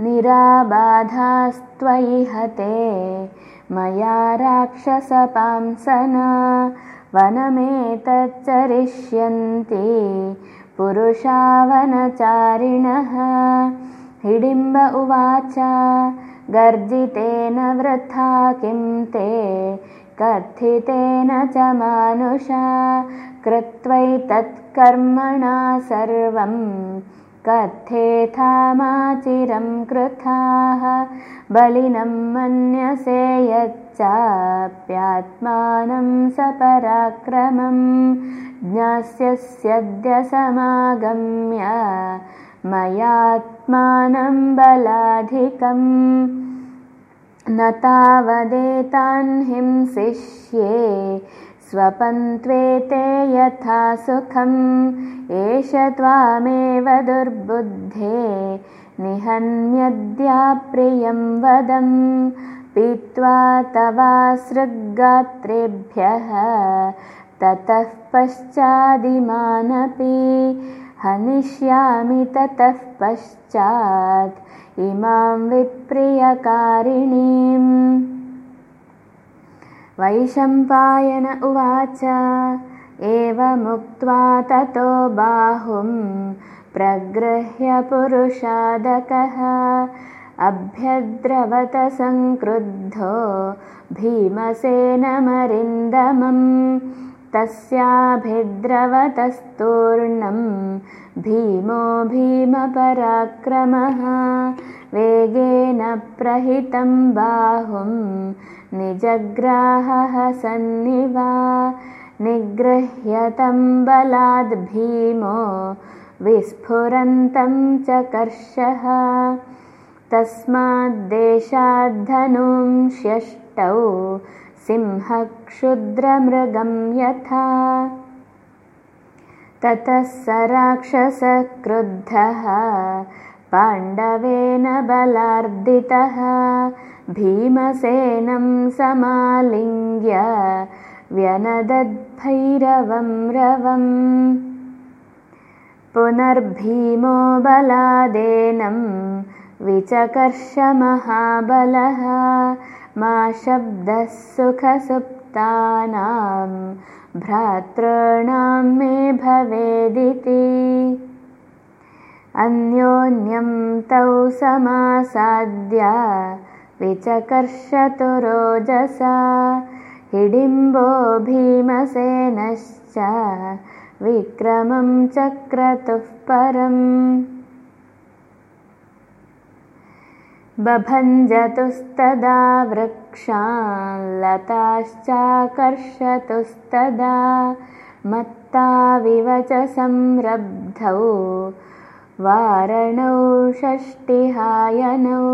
निराबाधास्त्वयि हते। मया राक्षसपांसना वनमेतच्चरिष्यन्ति। पुरुषावनचारिणः। हिडिम्ब उवाच गर्जितेन वृथा किं ते? कथितेन च मानुषा कृत्वैतत्कर्मणा सर्वम् कथेथामाचिरं कृथाः बलिनं मन्यसे यच्चाप्यात्मानं सपराक्रमं ज्ञास्यस्यद्य समागम्य मयात्मानं बलाधिकम् न तावदेतान् हिंसिष्ये स्वपन्त्वेते यथा सुखम्। एष त्वामेव दुर्बुद्धे। निहन्यद्याप्रियं वदं पीत्वा तवासृग्गात्रेभ्यः। ततः पश्चादिमानपि हनिष्यामि ततः पश्चात्। इमां विप्रियकारिणीम् वैशम्पायन उवाच। एवमुक्त्वा ततो बाहुं प्रगृह्य पुरुषादकः। अभ्यद्रवत संक्रुद्धो भीमसेनमरिन्दमम् तस्याभिद्रवतस्तूर्णं भीमो भीमपराक्रमः वेगेन प्रहितं बाहुं निजग्राहः सन्निवा निगृह्यतं बलाद् भीमो विस्फुरन्तं च कर्षः तस्माद्देशाद्धनुंष्यष्टौ सिंहक्षुद्रमृगं यथा। ततः स राक्षसक्रुद्धः पाण्डवेन बलार्दितः भीमसेनं समालिङ्ग्य व्यनदद्भैरवं रवम्। पुनर्भीमो बलादेनं विचकर्षमहाबलः मा शब्दः सुखसुप्तानां भ्रातॄणां मे भवेदिति। अन्योन्यं तौ समासाद्य विचकर्षतु रोजसा हिडिम्बो भीमसेनश्च विक्रमं चक्रतुः परम् बभञ्जतुस्तदा वृक्षाल्लताश्चाकर्षतुस्तदा मत्ताविव च संरब्धौ वारणौ षष्टिहायनौ